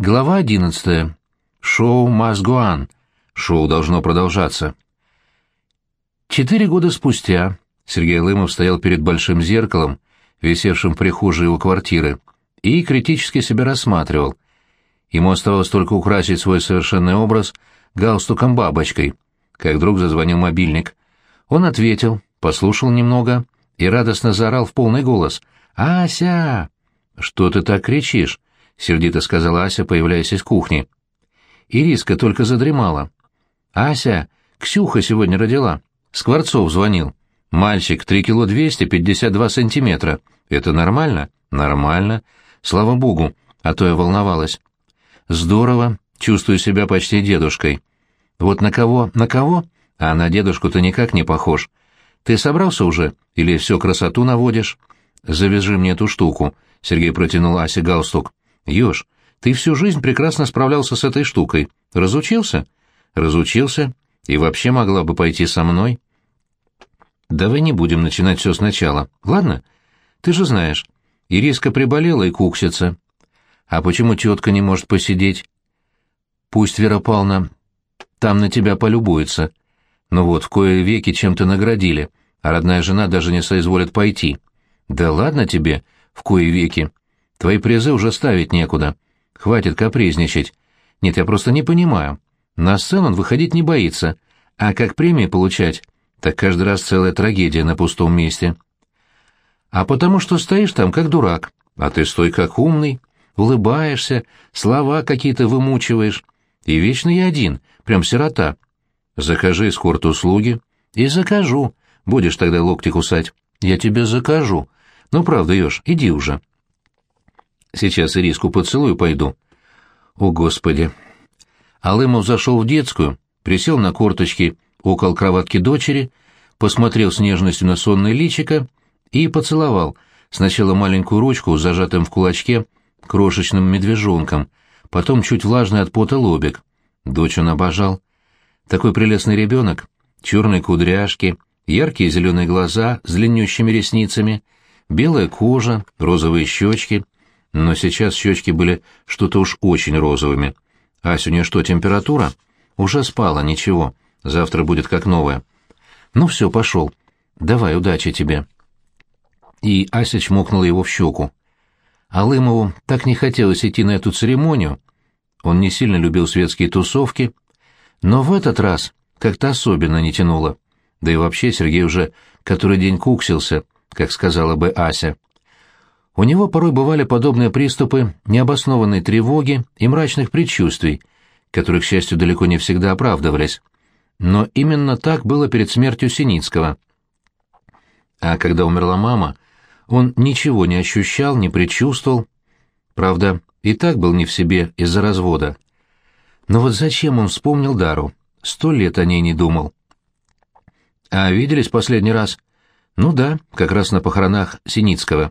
Глава одиннадцатая. Шоу must. Шоу должно продолжаться. Четыре года спустя Сергей Лымов стоял перед большим зеркалом, висевшим в прихожей его квартиры, и критически себя рассматривал. Ему оставалось только украсить свой совершенный образ галстуком-бабочкой, как вдруг зазвонил мобильник. Он ответил, послушал немного и радостно заорал в полный голос. «Ася!» «Что ты так кричишь?» — сердито сказала Ася, появляясь из кухни. Ириска только задремала. «Ася, Ксюха сегодня родила. Скворцов звонил. Мальчик, три кило двести пятьдесят два сантиметра. Это нормально?» «Нормально. Слава богу, а то я волновалась». «Здорово. Чувствую себя почти дедушкой». «Вот на кого, на кого? А на дедушку-то никак не похож. Ты собрался уже? Или все красоту наводишь?» «Завяжи мне эту штуку», — Сергей протянул Асе галстук. «Ёж, ты всю жизнь прекрасно справлялся с этой штукой. Разучился?» «Разучился. И вообще могла бы пойти со мной». «Давай не будем начинать все сначала, ладно? Ты же знаешь, Ириска приболела и куксится. А почему тетка не может посидеть? Пусть Вера Павловна там на тебя полюбуется. Ну вот, в кое веки чем-то наградили, а родная жена даже не соизволит пойти. Да ладно тебе, в кое веки. Твои призы уже ставить некуда. Хватит капризничать. Нет, я просто не понимаю. На сцену он выходить не боится, а как премии получать, так каждый раз целая трагедия на пустом месте. А потому что стоишь там как дурак, а ты стой как умный, улыбаешься, слова какие-то вымучиваешь. И вечно я один, прям сирота. Закажи эскорт-услуги. И закажу. Будешь тогда локти кусать. Я тебе закажу. Ну, правда, Ёж, иди уже. Сейчас Ириску поцелую пойду. О, Господи! Алымов зашел в детскую, присел на корточки около кроватки дочери, посмотрел с нежностью на сонное личико и поцеловал сначала маленькую ручку с зажатым в кулачке крошечным медвежонком, потом чуть влажный от пота лобик. Дочь он обожал. Такой прелестный ребенок, черные кудряшки, яркие зеленые глаза с длиннющими ресницами, белая кожа, розовые щечки — но сейчас щечки были что-то уж очень розовыми. «Ась, у нее что, температура?» «Уже спала, ничего. Завтра будет как новая». «Ну все, пошел. Давай, удачи тебе». И Ася чмокнула его в щеку. Алымову так не хотелось идти на эту церемонию. Он не сильно любил светские тусовки, но в этот раз как-то особенно не тянуло. Да и вообще Сергей уже который день куксился, как сказала бы Ася. У него порой бывали подобные приступы необоснованной тревоги и мрачных предчувствий, которые, к счастью, далеко не всегда оправдывались. Но именно так было перед смертью Синицкого. А когда умерла мама, он ничего не ощущал, не предчувствовал. Правда, и так был не в себе из-за развода. Но вот зачем он вспомнил Дару? Сто лет о ней не думал. А виделись последний раз? Ну да, как раз на похоронах Синицкого.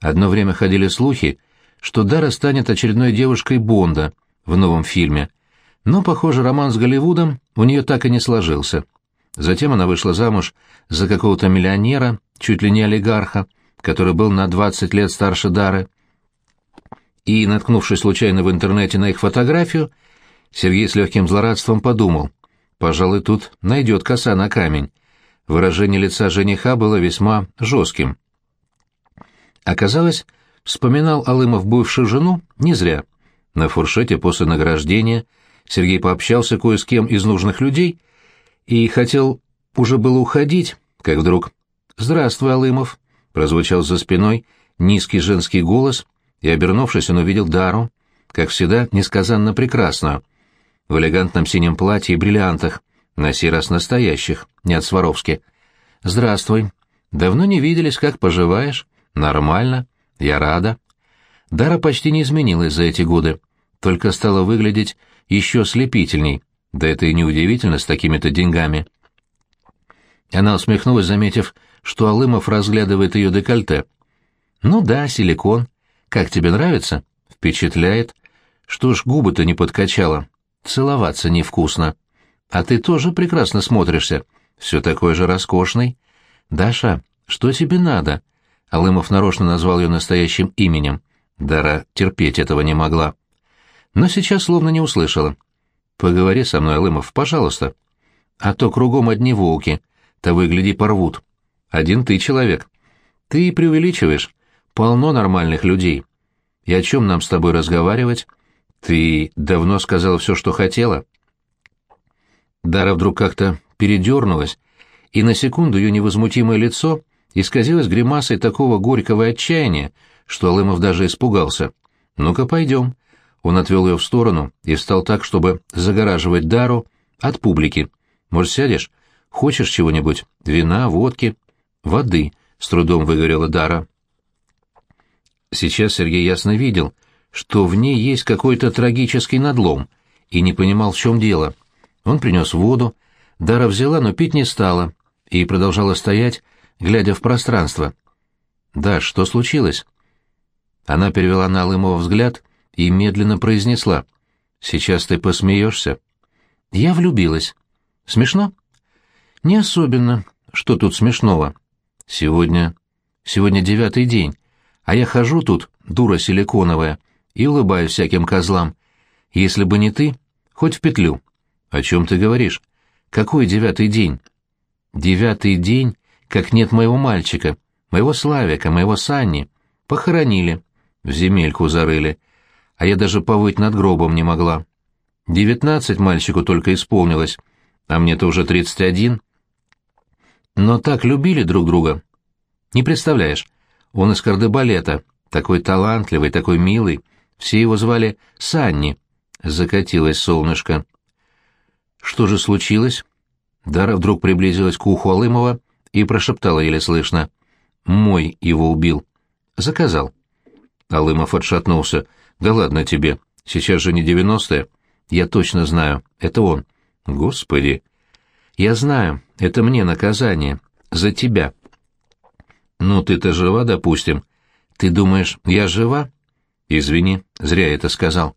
Одно время ходили слухи, что Дара станет очередной девушкой Бонда в новом фильме, но, похоже, роман с Голливудом у нее так и не сложился. Затем она вышла замуж за какого-то миллионера, чуть ли не олигарха, который был на 20 лет старше Дары. И, наткнувшись случайно в интернете на их фотографию, Сергей с легким злорадством подумал, пожалуй, тут найдет коса на камень. Выражение лица жениха было весьма жестким. Оказалось, вспоминал Алымов бывшую жену не зря. На фуршете после награждения Сергей пообщался кое с кем из нужных людей и хотел уже было уходить, как вдруг «Здравствуй, Алымов!» прозвучал за спиной низкий женский голос, и, обернувшись, он увидел Дару, как всегда, несказанно прекрасную, в элегантном синем платье и бриллиантах, на сей раз настоящих, не от Сваровски. «Здравствуй. Давно не виделись, как поживаешь?» Нормально. Я рада. Дара почти не изменилась за эти годы, только стала выглядеть еще слепительней. Да это и неудивительно с такими-то деньгами. Она усмехнулась, заметив, что Алымов разглядывает ее декольте. «Ну да, силикон. Как тебе нравится?» «Впечатляет. Что ж, губы-то не подкачала. Целоваться невкусно. А ты тоже прекрасно смотришься. Все такой же роскошный. Даша, что тебе надо?» Алымов нарочно назвал ее настоящим именем. Дара терпеть этого не могла. но сейчас словно не услышала. «Поговори со мной, Алымов, пожалуйста. А то кругом одни волки, того и гляди порвут. Один ты человек. Ты преувеличиваешь. Полно нормальных людей. И о чем нам с тобой разговаривать? Ты давно сказала все, что хотела?» Дара вдруг как-то передернулась, и на секунду ее невозмутимое лицо исказилось гримасой такого горького отчаяния, что Алымов даже испугался. «Ну-ка, пойдем». Он отвел ее в сторону и встал так, чтобы загораживать Дару от публики. «Может, сядешь? Хочешь чего-нибудь? Вина, водки?» «Воды», — с трудом выговорила Дара. Сейчас Сергей ясно видел, что в ней есть какой-то трагический надлом, и не понимал, в чем дело. Он принес воду, Дара взяла, но пить не стала, и продолжала стоять, глядя в пространство. «Да, что случилось?» Она перевела на Алымова взгляд и медленно произнесла. «Сейчас ты посмеешься». «Я влюбилась. Смешно?» «Не особенно. Что тут смешного?» «Сегодня... Сегодня девятый день, а я хожу тут, дура силиконовая, и улыбаюсь всяким козлам. Если бы не ты, хоть в петлю». «О чем ты говоришь? Какой девятый день?» «Девятый день, как нет моего мальчика, моего Славика, моего Санни. Похоронили, в земельку зарыли, а я даже повыть над гробом не могла. Девятнадцать мальчику только исполнилось, а мне-то уже тридцать один. Но так любили друг друга. Не представляешь, он из кардебалета, такой талантливый, такой милый, все его звали Санни. Закатилось солнышко. Что же случилось? Дара вдруг приблизилась к уху Алымова и прошептала еле слышно. «Мой его убил. Заказал». Алымов отшатнулся. «Да ладно тебе. Сейчас же не девяностые. Я точно знаю. Это он. Господи!» «Я знаю. Это мне наказание. За тебя». «Ну, ты-то жива, допустим. Ты думаешь, я жива?» «Извини, зря это сказал».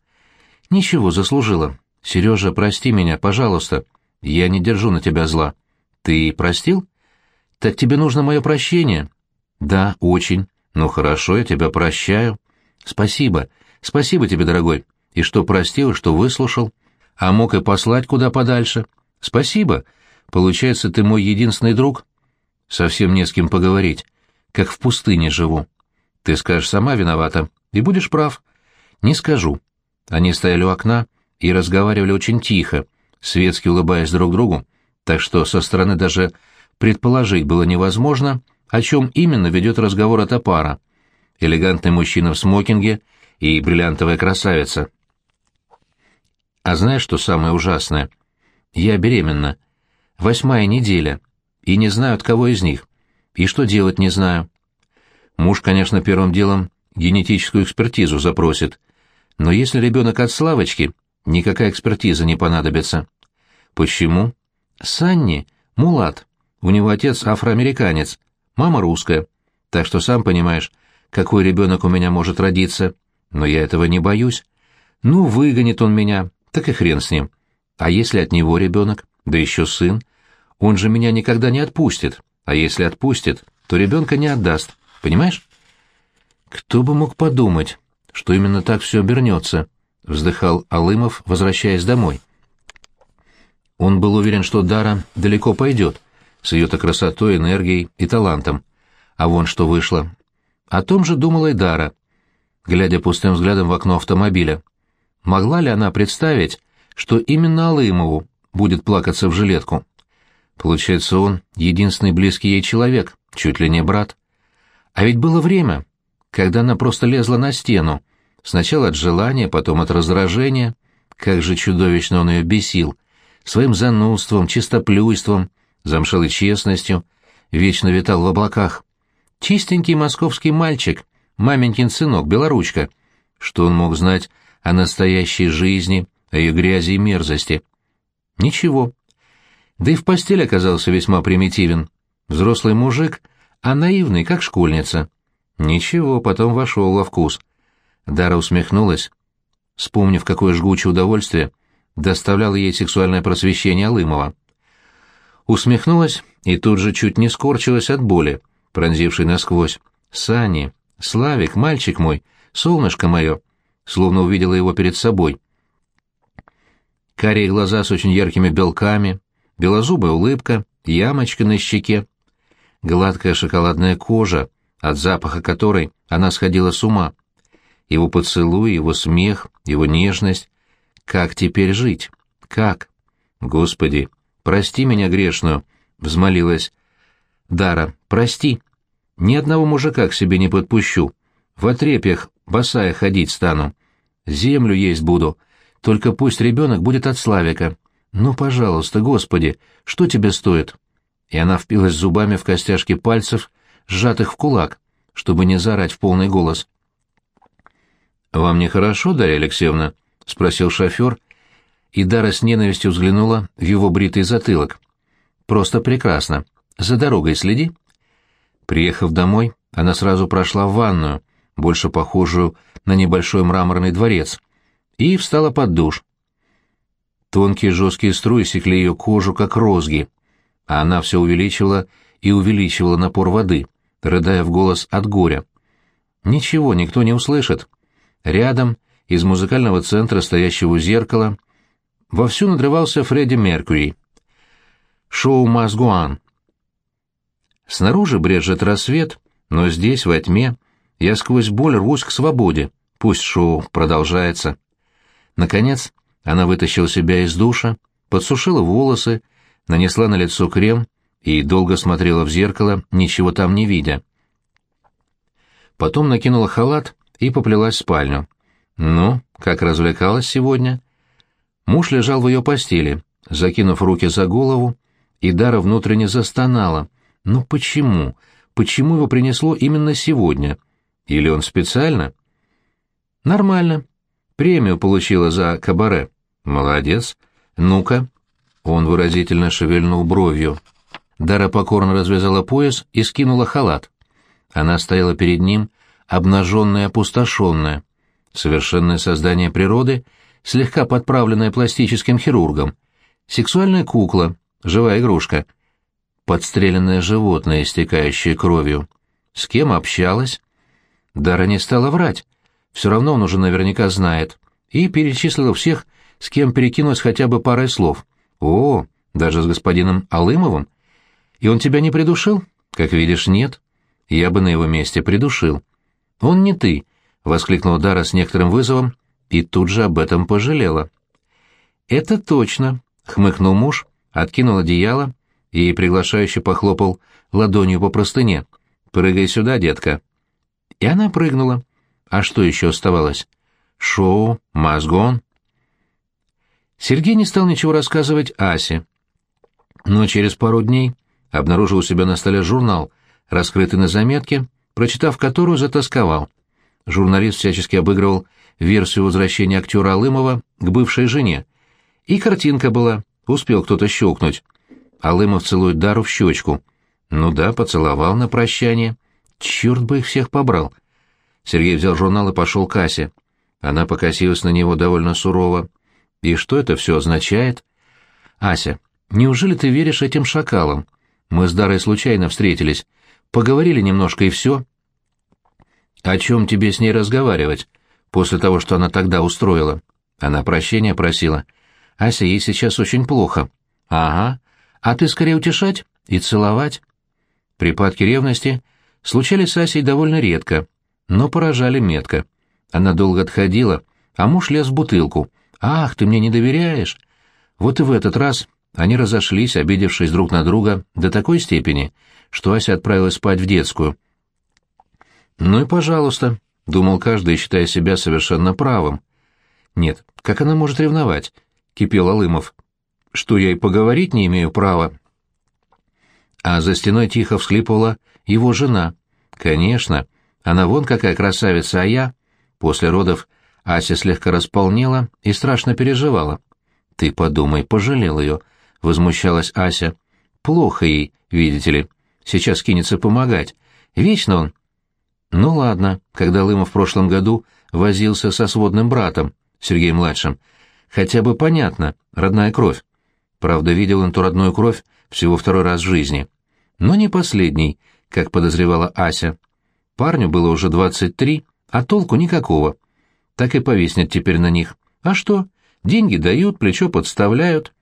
«Ничего, заслужила. Сережа, прости меня, пожалуйста. Я не держу на тебя зла. Ты простил? Так тебе нужно мое прощение? Да, очень. Ну хорошо, я тебя прощаю. Спасибо. Спасибо тебе, дорогой. И что простил, и что выслушал. А мог и послать куда подальше. Спасибо. Получается, ты мой единственный друг? Совсем не с кем поговорить. Как в пустыне живу. Ты скажешь, сама виновата. И будешь прав. Не скажу. Они стояли у окна и разговаривали очень тихо, светски улыбаясь друг другу, так что со стороны даже предположить было невозможно, о чем именно ведет разговор эта пара. Элегантный мужчина в смокинге и бриллиантовая красавица. А знаешь, что самое ужасное? Я беременна. Восьмая неделя. И не знаю, от кого из них. И что делать не знаю. Муж, конечно, первым делом генетическую экспертизу запросит. Но если ребенок от Славочки, никакая экспертиза не понадобится. Почему? Санни — мулат. У него отец афроамериканец, мама русская. Так что сам понимаешь, какой ребенок у меня может родиться. Но я этого не боюсь. Ну, выгонит он меня, так и хрен с ним. А если от него ребенок, да еще сын? Он же меня никогда не отпустит. А если отпустит, то ребенка не отдаст. Понимаешь? Кто бы мог подумать, что именно так все обернется, — вздыхал Алымов, возвращаясь домой. Он был уверен, что Дара далеко пойдет, с ее-то красотой, энергией и талантом. А вон что вышло. О том же думала и Дара, глядя пустым взглядом в окно автомобиля. Могла ли она представить, что именно Алымову будет плакаться в жилетку? Получается, он — единственный близкий ей человек, чуть ли не брат. А ведь было время, когда она просто лезла на стену, сначала от желания, потом от раздражения. Как же чудовищно он ее бесил, своим занудством, чистоплюйством, замшелой честностью, вечно витал в облаках. Чистенький московский мальчик, маменькин сынок, белоручка. Что он мог знать о настоящей жизни, о ее грязи и мерзости? Ничего. Да и в постель оказался весьма примитивен. Взрослый мужик, а наивный, как школьница. Ничего, потом вошел во вкус. Дара усмехнулась, вспомнив, какое жгучее удовольствие — доставляло ей сексуальное просвещение Алымова. Усмехнулась и тут же чуть не скорчилась от боли, пронзившей насквозь. «Сани, Славик, мальчик мой, солнышко мое!» Словно увидела его перед собой. карие глаза с очень яркими белками, белозубая улыбка, ямочка на щеке, гладкая шоколадная кожа, от запаха которой она сходила с ума. Его поцелуй, его смех, его нежность. Как теперь жить? Как? Господи, прости меня грешную, — взмолилась. Дара, прости. Ни одного мужика к себе не подпущу. В отрепьях босая ходить стану. Землю есть буду. Только пусть ребенок будет от Славика. Ну, пожалуйста, Господи, что тебе стоит?» И она впилась зубами в костяшки пальцев, сжатых в кулак, чтобы не заорать в полный голос. «Вам нехорошо, Дарья Алексеевна?» — спросил шофер, и Дара с ненавистью взглянула в его бритый затылок. «Просто прекрасно. За дорогой следи». Приехав домой, она сразу прошла в ванную, больше похожую на небольшой мраморный дворец, и встала под душ. Тонкие жесткие струи секли ее кожу, как розги, а она все увеличивала и увеличивала напор воды, рыдая в голос от горя. Ничего никто не услышит. Рядом, из музыкального центра, стоящего у зеркала, вовсю надрывался Фредди Меркьюри. Шоу «Мазгуан». Снаружи брежет рассвет, но здесь, во тьме, я сквозь боль рвусь к свободе. Пусть шоу продолжается. Наконец, она вытащила себя из душа, подсушила волосы, нанесла на лицо крем и долго смотрела в зеркало, ничего там не видя. Потом накинула халат и поплелась в спальню. Ну, как развлекалась сегодня? Муж лежал в ее постели, закинув руки за голову, и Дара внутренне застонала. Ну почему? Почему его принесло именно сегодня? Или он специально? Нормально. Премию получила за кабаре. Молодец. Ну-ка. Он выразительно шевельнул бровью. Дара покорно развязала пояс и скинула халат. Она стояла перед ним, обнаженная опустошенная. Совершенное создание природы, слегка подправленное пластическим хирургом. Сексуальная кукла, живая игрушка. Подстреленное животное, истекающее кровью. С кем общалась? Дара не стала врать. Все равно он уже наверняка знает. И перечислила всех, с кем перекинулась хотя бы парой слов. «О, даже с господином Алымовым? И он тебя не придушил? Как видишь, нет. Я бы на его месте придушил». «Он не ты», — воскликнула Дара с некоторым вызовом и тут же об этом пожалела. «Это точно», — хмыкнул муж, откинул одеяло и приглашающе похлопал ладонью по простыне. «Прыгай сюда, детка». И она прыгнула. А что еще оставалось? Шоу, мазгон. Сергей не стал ничего рассказывать Асе. Но через пару дней обнаружил у себя на столе журнал, раскрытый на заметке, прочитав которую затасковал. Журналист всячески обыгрывал версию возвращения актера Алымова к бывшей жене. И картинка была, успел кто-то щелкнуть. Алымов целует Дару в щечку. Ну да, поцеловал на прощание. Черт бы их всех побрал. Сергей взял журнал и пошел к Асе. Она покосилась на него довольно сурово. «И что это все означает?» «Ася, неужели ты веришь этим шакалам? Мы с Дарой случайно встретились. Поговорили немножко и все». «О чем тебе с ней разговаривать, после того, что она тогда устроила?» Она прощения просила. «Ася, ей сейчас очень плохо». «Ага. А ты скорее утешать и целовать». Припадки ревности случались с Асей довольно редко, но поражали метко. Она долго отходила, а муж лез в бутылку. «Ах, ты мне не доверяешь!» Вот и в этот раз они разошлись, обидевшись друг на друга до такой степени, что Ася отправилась спать в детскую. «Ну и пожалуйста», — думал каждый, считая себя совершенно правым. «Нет, как она может ревновать?» — кипел Алымов. «Что я и поговорить не имею права?» А за стеной тихо всхлипывала его жена. «Конечно, она вон какая красавица, а я...» После родов Ася слегка располнела и страшно переживала. «Ты подумай, пожалел ее», — возмущалась Ася. «Плохо ей, видите ли. Сейчас кинется помогать. Вечно он...» «Ну ладно, когда Лыма в прошлом году возился со сводным братом, Сергеем-младшим. Хотя бы понятно, родная кровь. Правда, видел он ту родную кровь всего второй раз в жизни. Но не последний, как подозревала Ася. Парню было уже двадцать три, а толку никакого. Так и повиснет теперь на них. А что? Деньги дают, плечо подставляют.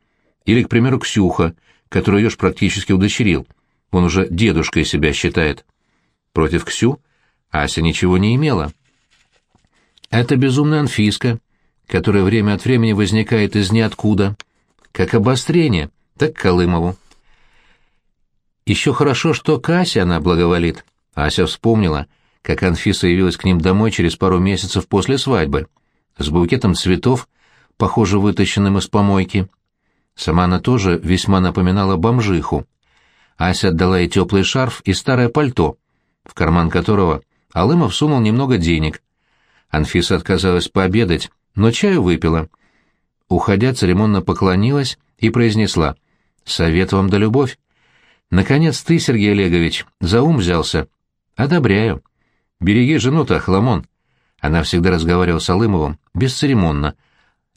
Или, к примеру, Ксюха, которую Ёж практически удочерил. Он уже дедушкой себя считает. Против Ксю Ася ничего не имела. Это безумная Анфиска, которая время от времени возникает из ниоткуда. Как обострение, так к Колымову. Еще хорошо, что Кася она благоволит. Ася вспомнила, как Анфиса явилась к ним домой через пару месяцев после свадьбы, с букетом цветов, похоже, вытащенным из помойки. Сама она тоже весьма напоминала бомжиху. Ася отдала ей теплый шарф и старое пальто, в карман которого Алымов сунул немного денег. Анфиса отказалась пообедать, но чаю выпила. Уходя, церемонно поклонилась и произнесла «Совет вам да любовь». «Наконец ты, Сергей Олегович, за ум взялся». «Одобряю». «Береги жену-то, Хламон». Она всегда разговаривала с Алымовым, бесцеремонно.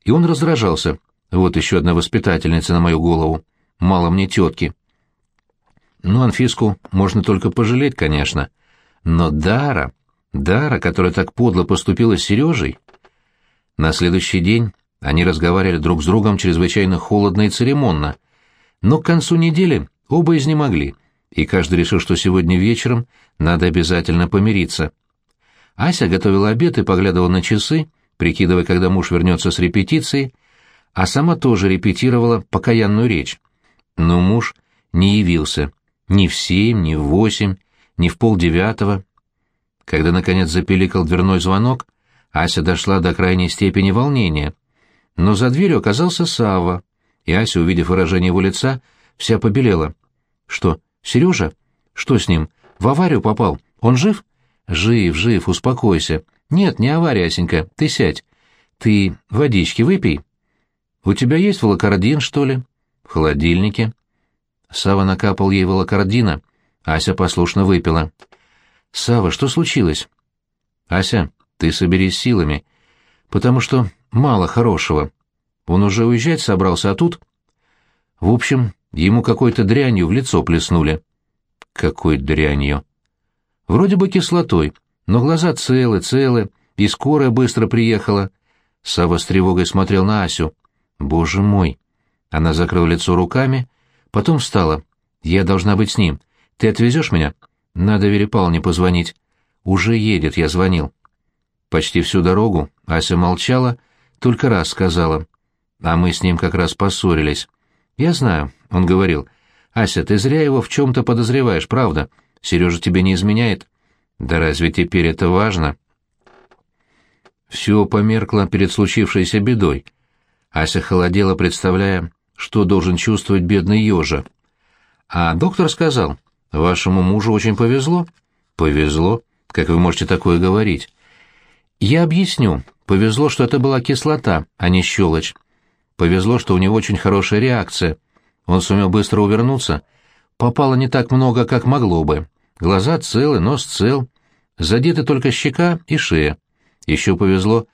И он раздражался. Вот еще одна воспитательница на мою голову. Мало мне тетки. Ну, Анфиску можно только пожалеть, конечно. Но Дара, Дара, которая так подло поступила с Сережей... На следующий день они разговаривали друг с другом чрезвычайно холодно и церемонно. Но к концу недели оба изнемогли, и каждый решил, что сегодня вечером надо обязательно помириться. Ася готовила обед и поглядывала на часы, прикидывая, когда муж вернется с репетиции, а сама тоже репетировала покаянную речь. Но муж не явился ни в семь, ни в восемь, ни в полдевятого. Когда, наконец, запеликал дверной звонок, Ася дошла до крайней степени волнения. Но за дверью оказался Савва, и Ася, увидев выражение его лица, вся побелела. «Что, Сережа? Что с ним? В аварию попал? Он жив?» «Жив, жив, успокойся. Нет, не авария, Асенька, ты сядь. Ты водички выпей». «У тебя есть волокордин, что ли?» «В холодильнике». Сава накапал ей волокордина, Ася послушно выпила. Сава, что случилось?» «Ася, ты соберись силами, потому что мало хорошего. Он уже уезжать собрался, а тут...» «В общем, ему какой-то дрянью в лицо плеснули». «Какой дрянью?» «Вроде бы кислотой, но глаза целы, целы, и скорая быстро приехала». Сава с тревогой смотрел на Асю. «Боже мой!» Она закрыла лицо руками, потом встала. «Я должна быть с ним. Ты отвезешь меня? Надо Вере Павловне позвонить. Уже едет, я звонил». Почти всю дорогу Ася молчала, только раз сказала. А мы с ним как раз поссорились. «Я знаю», — он говорил. «Ася, ты зря его в чем-то подозреваешь, правда? Сережа тебе не изменяет». «Да разве теперь это важно?» Все померкло перед случившейся бедой. Ася холодела, представляя, что должен чувствовать бедный ежа. А доктор сказал, вашему мужу очень повезло. Повезло? Как вы можете такое говорить? Я объясню. Повезло, что это была кислота, а не щелочь. Повезло, что у него очень хорошая реакция. Он сумел быстро увернуться. Попало не так много, как могло бы. Глаза целы, нос цел. Задеты только щека и шея. Еще повезло,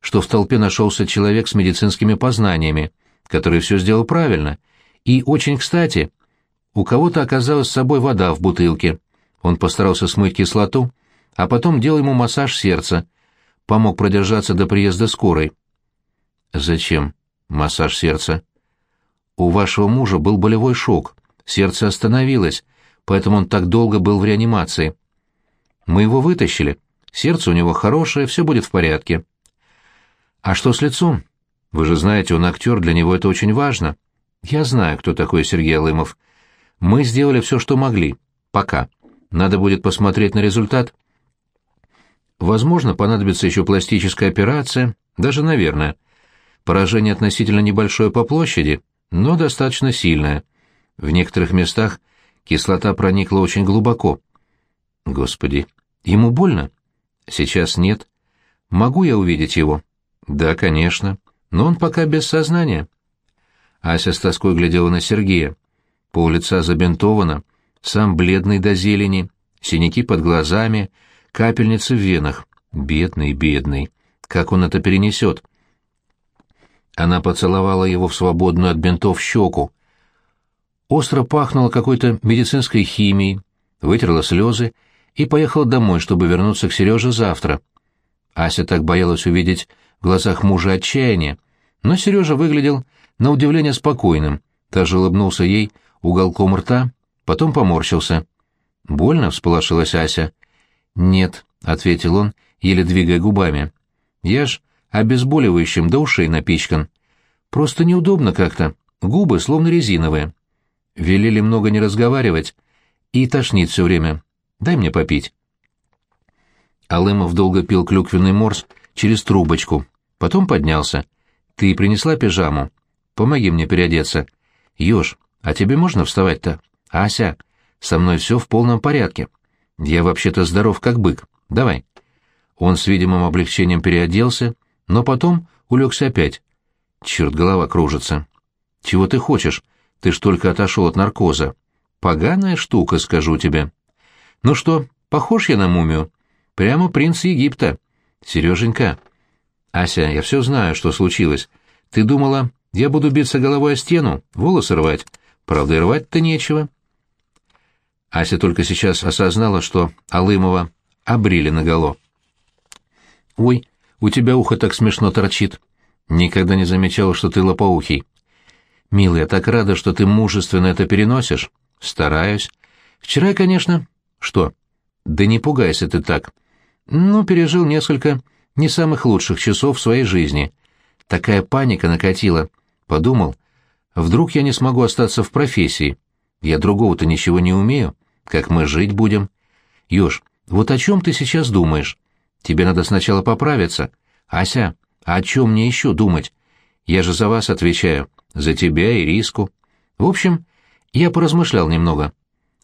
что в толпе нашелся человек с медицинскими познаниями, который все сделал правильно. И очень кстати, у кого-то оказалась с собой вода в бутылке. Он постарался смыть кислоту, а потом делал ему массаж сердца. Помог продержаться до приезда скорой. Зачем массаж сердца? У вашего мужа был болевой шок. Сердце остановилось, поэтому он так долго был в реанимации. Мы его вытащили. Сердце у него хорошее, все будет в порядке. А что с лицом? Вы же знаете, он актер, для него это очень важно. Я знаю, кто такой Сергей Алымов. Мы сделали все, что могли. Пока. Надо будет посмотреть на результат. Возможно, понадобится еще пластическая операция, даже, наверное. Поражение относительно небольшое по площади, но достаточно сильное. В некоторых местах кислота проникла очень глубоко. Господи, ему больно? Сейчас нет. Могу я увидеть его? Да, конечно но он пока без сознания. Ася с тоской глядела на Сергея. Пол лица забинтовано, сам бледный до зелени, синяки под глазами, капельницы в венах. Бедный, бедный. Как он это перенесет? Она поцеловала его в свободную от бинтов щеку. Остро пахнуло какой-то медицинской химией, вытерла слезы и поехала домой, чтобы вернуться к Сереже завтра. Ася так боялась увидеть в глазах мужа отчаяние, но Сережа выглядел на удивление спокойным, даже улыбнулся ей уголком рта, потом поморщился. «Больно?» — всполошилась Ася. «Нет», — ответил он, еле двигая губами. «Я ж обезболивающим до ушей напичкан. Просто неудобно как-то, губы словно резиновые. Велели много не разговаривать и тошнит все время. Дай мне попить». Алымов долго пил клюквенный морс через трубочку, потом поднялся. «Ты принесла пижаму? Помоги мне переодеться. Ёж, а тебе можно вставать-то? Ася, со мной все в полном порядке. Я вообще-то здоров как бык. Давай». Он с видимым облегчением переоделся, но потом улегся опять. Черт, голова кружится. «Чего ты хочешь? Ты ж только отошел от наркоза. Поганая штука, скажу тебе. Ну что, похож я на мумию? Прямо принц Египта. Сереженька. Ася, я все знаю, что случилось. Ты думала, я буду биться головой о стену, волосы рвать? Правда, рвать-то нечего. Ася только сейчас осознала, что Алымова обрили наголо. «Ой, у тебя ухо так смешно торчит. Никогда не замечала, что ты лопоухий. Милый, я так рада, что ты мужественно это переносишь. Стараюсь. Вчера, конечно... Что? Да не пугайся ты так. Ну, пережил несколько не самых лучших часов в своей жизни. Такая паника накатила. Подумал, вдруг я не смогу остаться в профессии. Я другого-то ничего не умею. Как мы жить будем? Ёж, вот о чем ты сейчас думаешь? Тебе надо сначала поправиться. Ася, а о чем мне еще думать? Я же за вас отвечаю. За тебя и риску. В общем, я поразмышлял немного.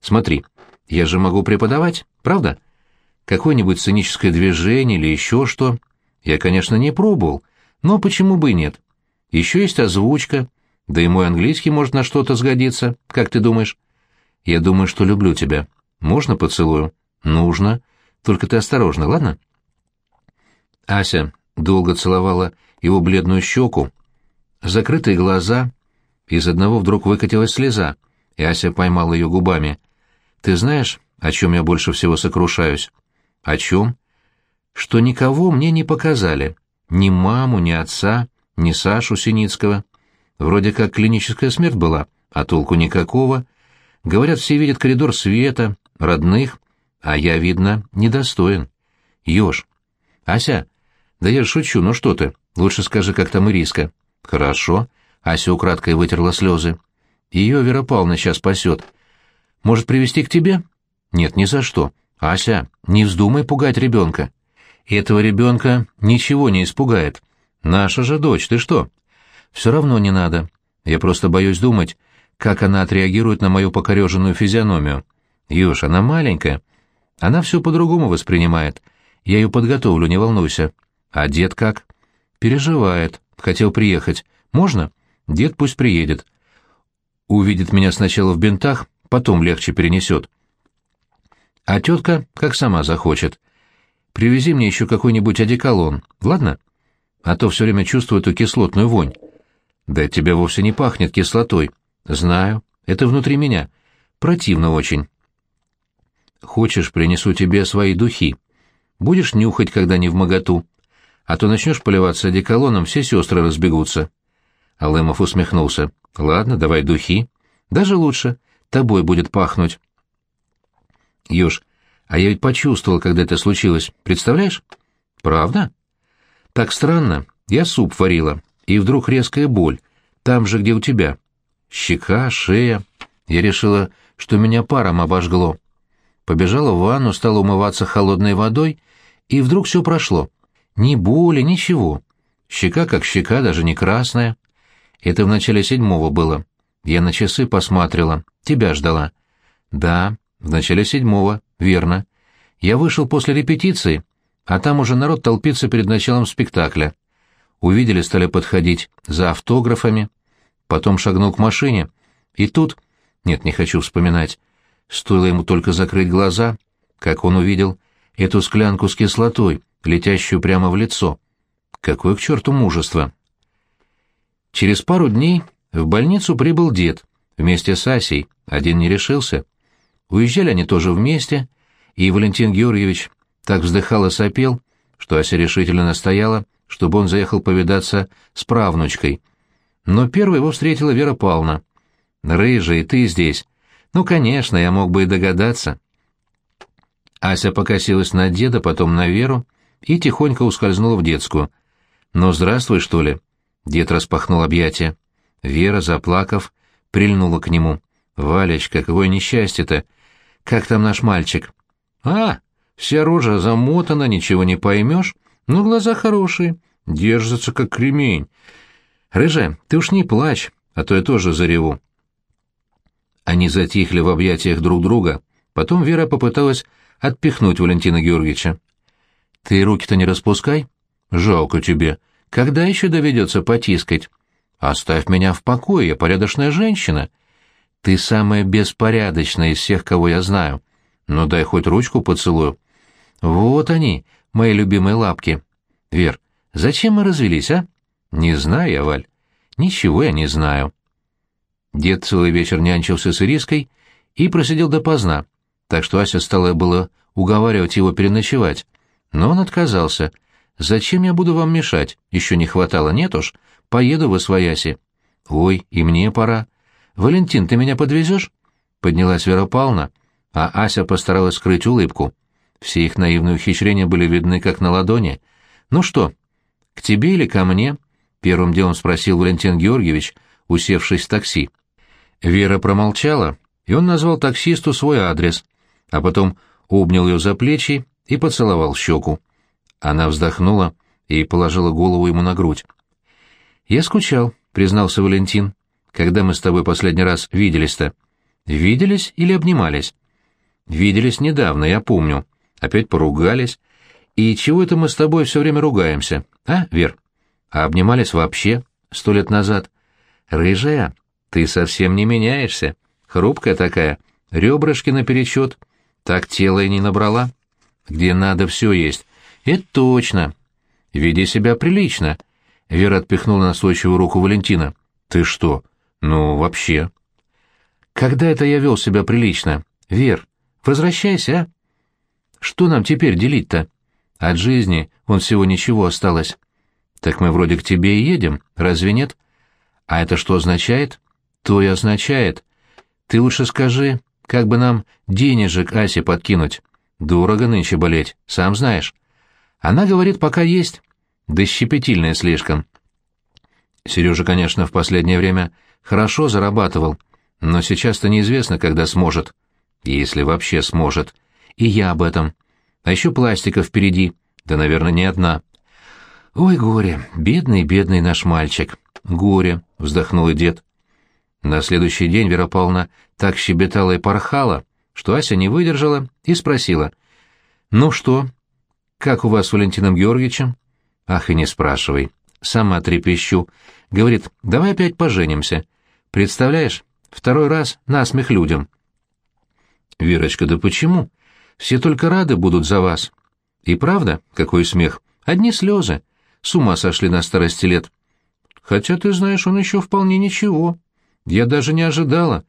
Смотри, я же могу преподавать, правда? Какое-нибудь сценическое движение или еще что. Я, конечно, не пробовал, но почему бы и нет? Еще есть озвучка, да и мой английский может на что-то сгодиться, как ты думаешь? Я думаю, что люблю тебя. Можно поцелую? Нужно. Только ты осторожно, ладно? Ася долго целовала его бледную щеку, закрытые глаза, из одного вдруг выкатилась слеза, и Ася поймала ее губами. «Ты знаешь, о чем я больше всего сокрушаюсь?» «О чем?» «Что никого мне не показали. Ни маму, ни отца, ни Сашу Синицкого. Вроде как клиническая смерть была, а толку никакого. Говорят, все видят коридор света, родных, а я, видно, недостоин. Ёж. Ася, да я шучу, ну что ты, лучше скажи, как там Ириска. Хорошо. Ася украдкой вытерла слезы. Ее Вера Павловна сейчас спасет. Может, привести к тебе? Нет, ни за что. Ася, не вздумай пугать ребенка. Этого ребенка ничего не испугает. Наша же дочь, ты что? Все равно не надо. Я просто боюсь думать, как она отреагирует на мою покореженную физиономию. Юж, она маленькая. Она все по-другому воспринимает. Я ее подготовлю, не волнуйся. А дед как? Переживает. Хотел приехать. Можно? Дед пусть приедет. Увидит меня сначала в бинтах, потом легче перенесет. А тетка как сама захочет. Привези мне еще какой-нибудь одеколон, ладно? А то все время чувствую эту кислотную вонь. Да тебя вовсе не пахнет кислотой. Знаю, это внутри меня. Противно очень. Хочешь, принесу тебе свои духи. Будешь нюхать, когда не в моготу. А то начнешь поливаться одеколоном, все сестры разбегутся. Алымов усмехнулся. Ладно, давай духи. Даже лучше. Тобой будет пахнуть. Ёж, а я ведь почувствовал, когда это случилось. Представляешь? Правда? Так странно. Я суп варила, и вдруг резкая боль. Там же, где у тебя. Щека, шея. Я решила, что меня паром обожгло. Побежала в ванну, стала умываться холодной водой, и вдруг все прошло. Ни боли, ничего. Щека как щека, даже не красная. Это в начале седьмого было. Я на часы посмотрела. Тебя ждала. Да, в начале седьмого, верно. Я вышел после репетиции, а там уже народ толпится перед началом спектакля. Увидели, стали подходить за автографами. Потом шагнул к машине. И тут... Нет, не хочу вспоминать. Стоило ему только закрыть глаза, как он увидел эту склянку с кислотой, летящую прямо в лицо. Какое к черту мужество! Через пару дней в больницу прибыл дед, вместе с Асей, один не решился. Уезжали они тоже вместе, и Валентин Георгиевич так вздыхал и сопел, что Ася решительно настояла, чтобы он заехал повидаться с правнучкой. Но первой его встретила Вера Павловна. «Рыжий, ты здесь?» «Ну, конечно, я мог бы и догадаться». Ася покосилась на деда, потом на Веру и тихонько ускользнула в детскую. «Ну, здравствуй, что ли?» Дед распахнул объятия. Вера, заплакав, прильнула к нему. «Валечка, какое несчастье-то! Как там наш мальчик?» «А, вся рожа замотана, ничего не поймешь, но глаза хорошие, держатся как кремень. Рыжая, ты уж не плачь, а то я тоже зареву». Они затихли в объятиях друг друга, потом Вера попыталась отпихнуть Валентина Георгиевича. «Ты руки-то не распускай. Жалко тебе. Когда еще доведется потискать? Оставь меня в покое, я порядочная женщина. Ты самая беспорядочная из всех, кого я знаю. Ну дай хоть ручку поцелую. Вот они, мои любимые лапки. Вер, зачем мы развелись, а? Не знаю я, Валь. Ничего я не знаю». Дед целый вечер нянчился с Ириской и просидел допоздна, так что Ася стала было уговаривать его переночевать. Но он отказался. «Зачем я буду вам мешать? Еще не хватало, нет уж. Поеду в Освояси». «Ой, и мне пора». «Валентин, ты меня подвезешь?» Поднялась Вера Павловна, а Ася постаралась скрыть улыбку. Все их наивные ухищрения были видны как на ладони. «Ну что, к тебе или ко мне?» — первым делом спросил Валентин Георгиевич, усевшись в такси. Вера промолчала, и он назвал таксисту свой адрес, а потом обнял ее за плечи и поцеловал щеку. Она вздохнула и положила голову ему на грудь. «Я скучал», — признался Валентин. «Когда мы с тобой последний раз виделись-то?» «Виделись или обнимались?» «Виделись недавно, я помню. Опять поругались. И чего это мы с тобой все время ругаемся, а, Вер? А обнимались вообще, сто лет назад. Рыжая, ты совсем не меняешься. Хрупкая такая, ребрышки наперечет. Так тело и не набрала. Где надо все есть. Это точно. Веди себя прилично. Вера отпихнула настойчивую руку Валентина. Ты что? Ну, вообще. Когда это я вел себя прилично? Вер, возвращайся, а? Что нам теперь делить-то? От жизни вон всего ничего осталось. Так мы вроде к тебе и едем, разве нет? А это что означает? То и означает. Ты лучше скажи, как бы нам денежек Асе подкинуть. Дорого нынче болеть, сам знаешь. Она говорит, пока есть. Да щепетильная слишком. Сережа, конечно, в последнее время хорошо зарабатывал, но сейчас-то неизвестно, когда сможет. Если вообще сможет. И я об этом. А еще пластика впереди. Да, наверное, не одна. Ой, горе, бедный, бедный наш мальчик. Горе, вздохнул и дед. На следующий день Вера Павловна так щебетала и порхала, что Ася не выдержала и спросила. «Ну что, как у вас с Валентином Георгиевичем?» «Ах, и не спрашивай. Сама трепещу. Говорит, давай опять поженимся. Представляешь, второй раз насмех людям». «Верочка, да почему? Все только рады будут за вас». «И правда, какой смех? Одни слезы. С ума сошли на старости лет». «Хотя, ты знаешь, он еще вполне ничего», я даже не ожидала.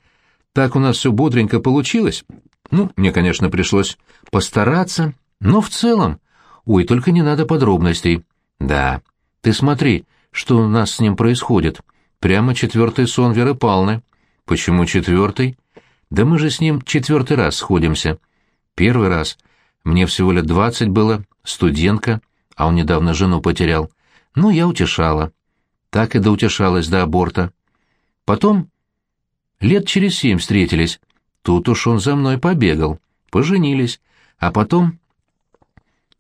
Так у нас все бодренько получилось. Ну, мне, конечно, пришлось постараться, но в целом... Ой, только не надо подробностей. Да, ты смотри, что у нас с ним происходит. Прямо четвертый сон Веры Палны. Почему четвертый? Да мы же с ним четвертый раз сходимся. Первый раз. Мне всего лет двадцать было, студентка, а он недавно жену потерял. Ну, я утешала. Так и доутешалась до аборта. Потом лет через семь встретились. Тут уж он за мной побегал. Поженились. А потом...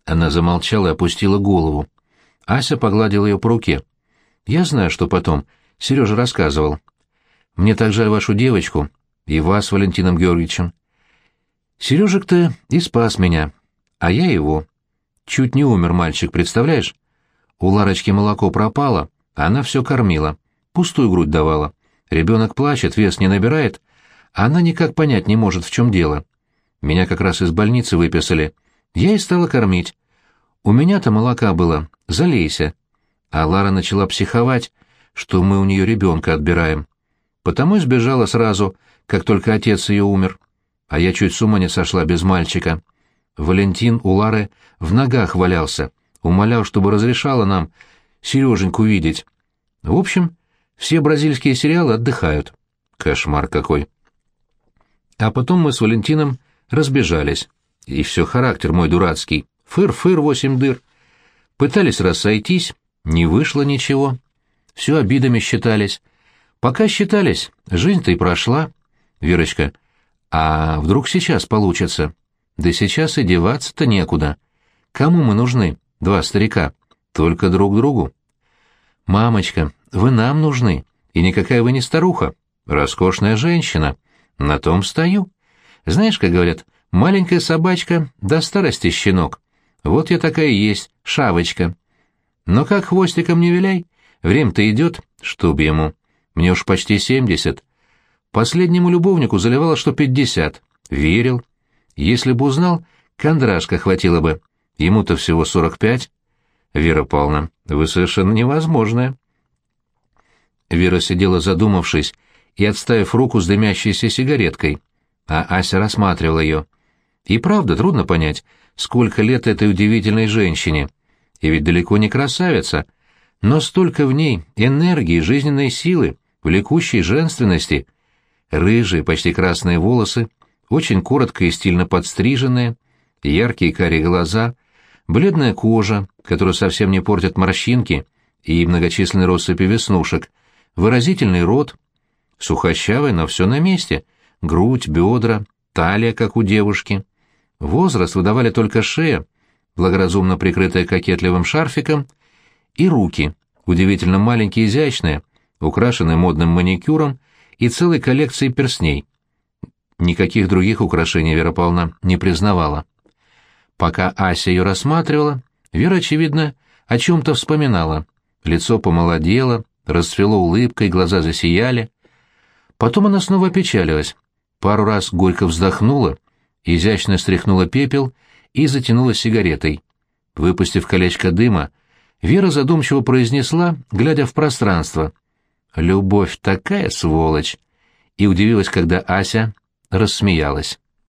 Она замолчала и опустила голову. Ася погладила ее по руке. «Я знаю, что потом. Сережа рассказывал. Мне так жаль вашу девочку. И вас, Валентином Георгиевичем. Сережек-то и спас меня. А я его. Чуть не умер мальчик, представляешь? У Ларочки молоко пропало, а она все кормила. Пустую грудь давала. Ребенок плачет, вес не набирает, а она никак понять не может, в чем дело. Меня как раз из больницы выписали. Я и стала кормить. У меня-то молока было, залейся. А Лара начала психовать, что мы у нее ребенка отбираем. Потому и сбежала сразу, как только отец ее умер. А я чуть с ума не сошла без мальчика. Валентин у Лары в ногах валялся, умолял, чтобы разрешала нам Сереженьку видеть. В общем, все бразильские сериалы отдыхают. Кошмар какой. А потом мы с Валентином разбежались. И все характер мой дурацкий. Фыр-фыр, восемь дыр. Пытались рассойтись, не вышло ничего. Все обидами считались. Пока считались, жизнь-то и прошла. Верочка, а вдруг сейчас получится? Да сейчас и деваться-то некуда. Кому мы нужны, два старика? Только друг другу. Мамочка, вы нам нужны, и никакая вы не старуха. Роскошная женщина. На том стою. Знаешь, как говорят, маленькая собачка до старости щенок. Вот я такая есть, шавочка. Но как хвостиком не виляй, время-то идет, чтоб ему. Мне уж почти семьдесят. Последнему любовнику заливало, что пятьдесят. Верил. Если бы узнал, кондрашка хватило бы. Ему-то всего сорок пять. Вера Павловна, вы совершенно невозможная. Вера сидела задумавшись и отставив руку с дымящейся сигареткой, а Ася рассматривала ее. И правда, трудно понять, сколько лет этой удивительной женщине. И ведь далеко не красавица, но столько в ней энергии, жизненной силы, влекущей женственности. Рыжие, почти красные волосы, очень коротко и стильно подстриженные, яркие карие глаза, бледная кожа, которую совсем не портят морщинки и многочисленные россыпи веснушек, выразительный рот, сухощавый, но все на месте, грудь, бедра, талия, как у девушки. Возраст выдавали только шея, благоразумно прикрытая кокетливым шарфиком, и руки, удивительно маленькие и изящные, украшенные модным маникюром и целой коллекцией перстней. Никаких других украшений Вера Павловна не признавала. Пока Ася ее рассматривала, Вера, очевидно, о чем-то вспоминала. Лицо помолодело, расцвело улыбкой, глаза засияли. Потом она снова опечалилась. Пару раз горько вздохнула, изящно стряхнула пепел и затянула сигаретой. Выпустив колечко дыма, Вера задумчиво произнесла, глядя в пространство. «Любовь такая сволочь!» и удивилась, когда Ася рассмеялась.